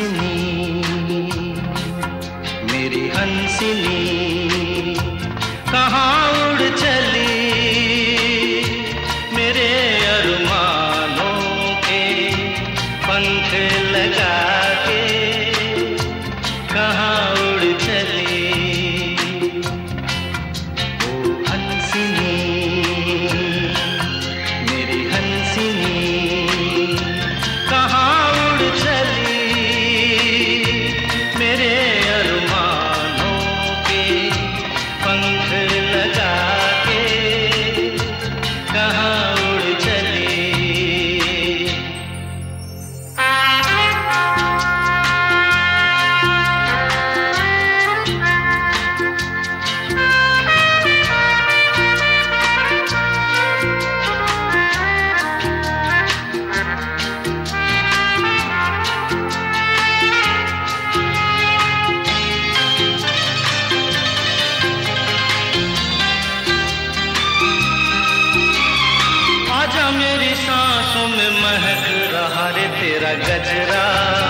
हंसनी मेरी हंसनी। तेरा गजरा।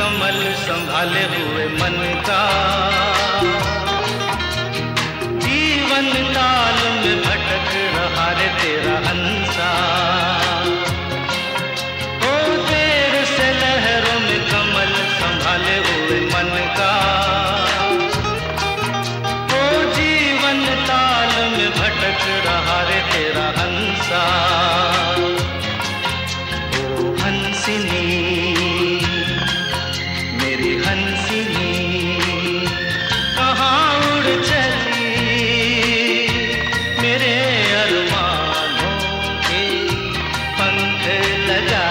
कमल संभाले हुए मन का। लगा